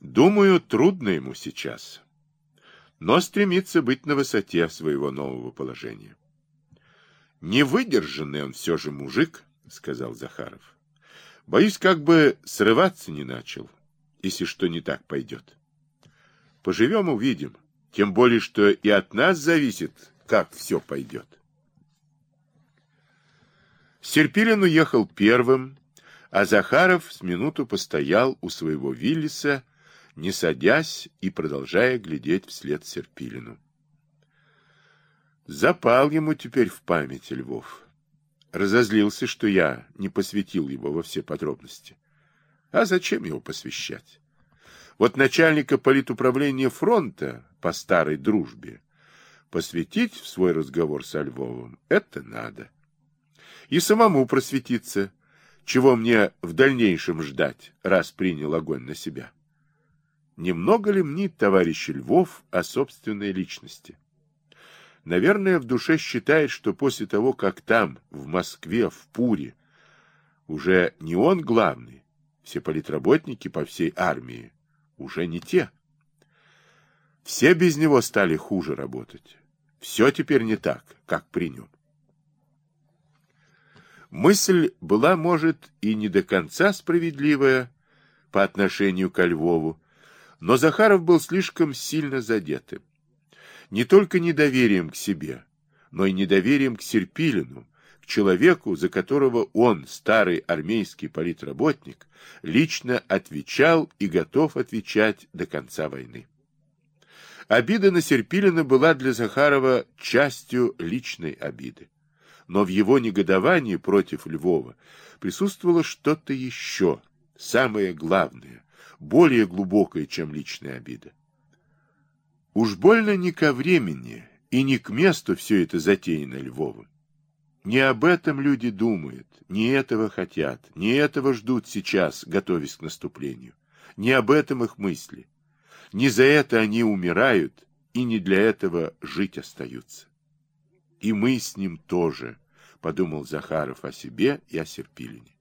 Думаю, трудно ему сейчас, но стремится быть на высоте своего нового положения. Невыдержанный он все же мужик, сказал Захаров. Боюсь, как бы срываться не начал, если что не так пойдет. Поживем, увидим. Тем более, что и от нас зависит, как все пойдет. Серпилин уехал первым, а Захаров с минуту постоял у своего Виллиса, не садясь и продолжая глядеть вслед Серпилину. Запал ему теперь в память Львов. Разозлился, что я не посвятил его во все подробности. А зачем его посвящать? Вот начальника политуправления фронта по старой дружбе посвятить в свой разговор со Львовым — это надо. И самому просветиться, чего мне в дальнейшем ждать, раз принял огонь на себя. Немного ли мнит товарищ Львов о собственной личности? Наверное, в душе считает, что после того, как там, в Москве, в Пуре, уже не он главный, все политработники по всей армии, уже не те. Все без него стали хуже работать. Все теперь не так, как при нем. Мысль была, может, и не до конца справедливая по отношению ко Львову, но Захаров был слишком сильно задетым. Не только недоверием к себе, но и недоверием к Серпилину, человеку, за которого он, старый армейский политработник, лично отвечал и готов отвечать до конца войны. Обида на Серпилина была для Захарова частью личной обиды. Но в его негодовании против Львова присутствовало что-то еще, самое главное, более глубокое, чем личная обида. Уж больно не ко времени и не к месту все это затеяно Львовым. Не об этом люди думают, не этого хотят, не этого ждут сейчас, готовясь к наступлению. Не об этом их мысли. Не за это они умирают и не для этого жить остаются. И мы с ним тоже, подумал Захаров о себе и о Серпилине.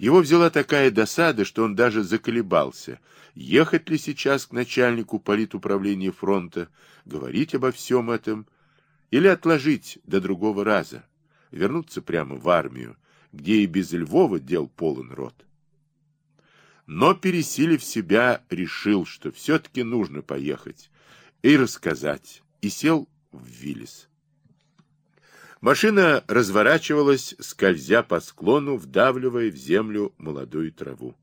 Его взяла такая досада, что он даже заколебался, ехать ли сейчас к начальнику политуправления фронта, говорить обо всем этом, или отложить до другого раза, вернуться прямо в армию, где и без Львова дел полон рот. Но, пересилив себя, решил, что все-таки нужно поехать и рассказать, и сел в Виллис. Машина разворачивалась, скользя по склону, вдавливая в землю молодую траву.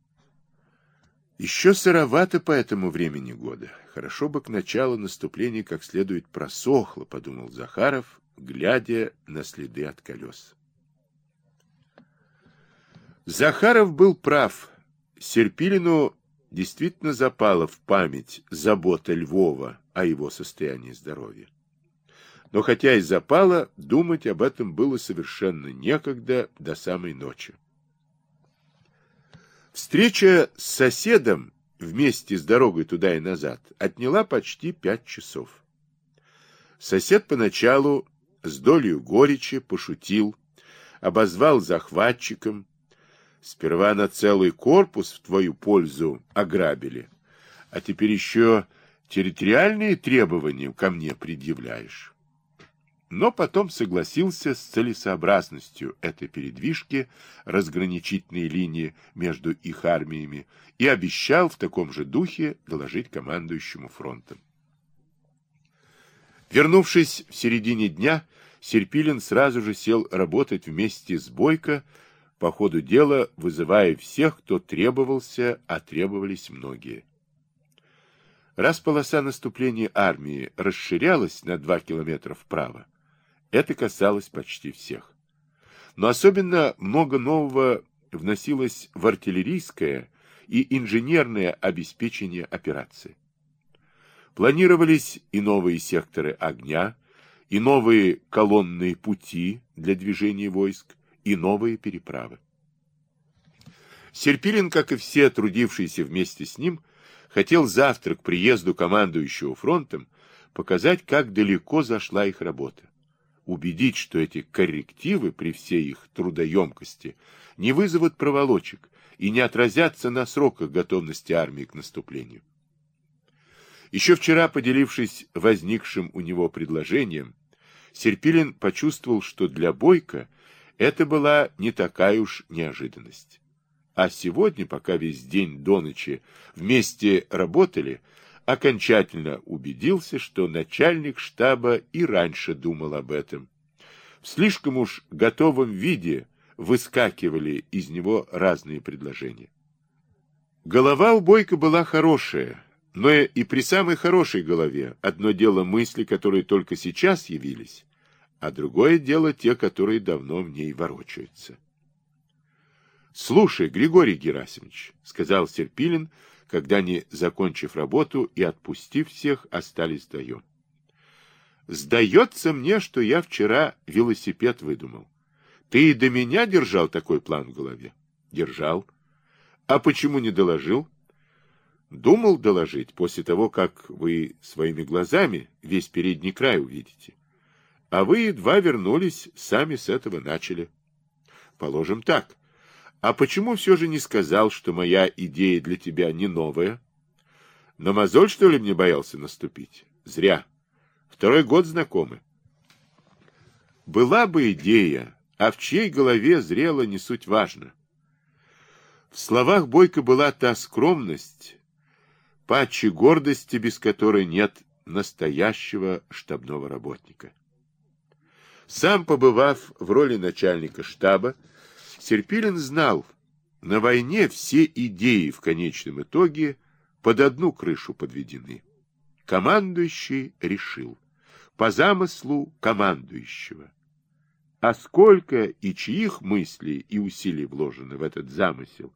Еще сыровато по этому времени года. Хорошо бы к началу наступления как следует просохло, подумал Захаров, глядя на следы от колес. Захаров был прав. Серпилину действительно запала в память забота Львова о его состоянии здоровья. Но хотя и запала, думать об этом было совершенно некогда до самой ночи. Встреча с соседом вместе с дорогой туда и назад отняла почти пять часов. Сосед поначалу с долей горечи пошутил, обозвал захватчиком. Сперва на целый корпус в твою пользу ограбили, а теперь еще территориальные требования ко мне предъявляешь но потом согласился с целесообразностью этой передвижки разграничительной линии между их армиями и обещал в таком же духе доложить командующему фронтом. Вернувшись в середине дня, Серпилин сразу же сел работать вместе с Бойко, по ходу дела вызывая всех, кто требовался, а требовались многие. Раз полоса наступления армии расширялась на два километра вправо, это касалось почти всех. Но особенно много нового вносилось в артиллерийское и инженерное обеспечение операции. Планировались и новые секторы огня, и новые колонные пути для движения войск, и новые переправы. Серпилин, как и все трудившиеся вместе с ним, хотел завтра к приезду командующего фронтом показать, как далеко зашла их работа убедить, что эти коррективы при всей их трудоемкости не вызовут проволочек и не отразятся на сроках готовности армии к наступлению. Еще вчера, поделившись возникшим у него предложением, Серпилин почувствовал, что для Бойко это была не такая уж неожиданность. А сегодня, пока весь день до ночи вместе работали, окончательно убедился, что начальник штаба и раньше думал об этом. В слишком уж готовом виде выскакивали из него разные предложения. Голова у Бойко была хорошая, но и при самой хорошей голове одно дело мысли, которые только сейчас явились, а другое дело те, которые давно в ней ворочаются. «Слушай, Григорий Герасимович», — сказал Серпилин, когда они, закончив работу и отпустив всех, остались вдвоем. «Сдается мне, что я вчера велосипед выдумал. Ты и до меня держал такой план в голове?» «Держал. А почему не доложил?» «Думал доложить после того, как вы своими глазами весь передний край увидите. А вы едва вернулись, сами с этого начали. Положим так. А почему все же не сказал, что моя идея для тебя не новая? На мозоль, что ли, мне боялся наступить? Зря. Второй год знакомы. Была бы идея, а в чьей голове зрела не суть важно. В словах Бойко была та скромность, паче гордости, без которой нет настоящего штабного работника. Сам побывав в роли начальника штаба, Серпилин знал, на войне все идеи в конечном итоге под одну крышу подведены. Командующий решил. По замыслу командующего. А сколько и чьих мыслей и усилий вложено в этот замысел,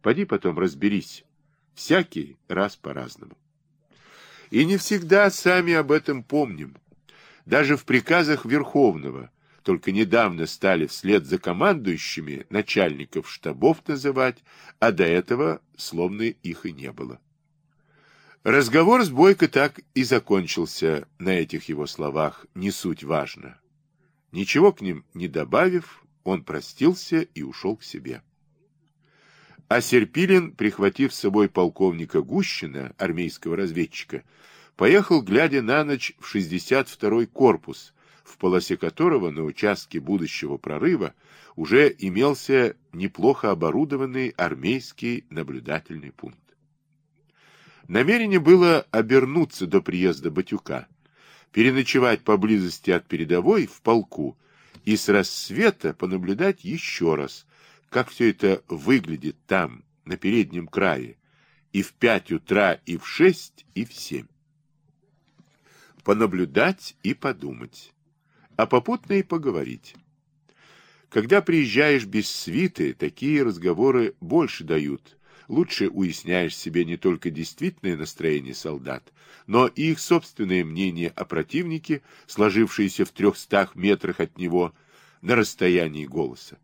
поди потом разберись. Всякий раз по-разному. И не всегда сами об этом помним. Даже в приказах Верховного, только недавно стали вслед за командующими начальников штабов называть, а до этого словно их и не было. Разговор с Бойко так и закончился на этих его словах «не суть важно». Ничего к ним не добавив, он простился и ушел к себе. А Серпилин, прихватив с собой полковника Гущина, армейского разведчика, поехал, глядя на ночь, в 62-й корпус, в полосе которого на участке будущего прорыва уже имелся неплохо оборудованный армейский наблюдательный пункт. Намерение было обернуться до приезда Батюка, переночевать поблизости от передовой в полку и с рассвета понаблюдать еще раз, как все это выглядит там, на переднем крае, и в пять утра, и в шесть, и в семь понаблюдать и подумать, а попутно и поговорить. Когда приезжаешь без свиты, такие разговоры больше дают. Лучше уясняешь себе не только действительное настроение солдат, но и их собственное мнение о противнике, сложившееся в трехстах метрах от него на расстоянии голоса.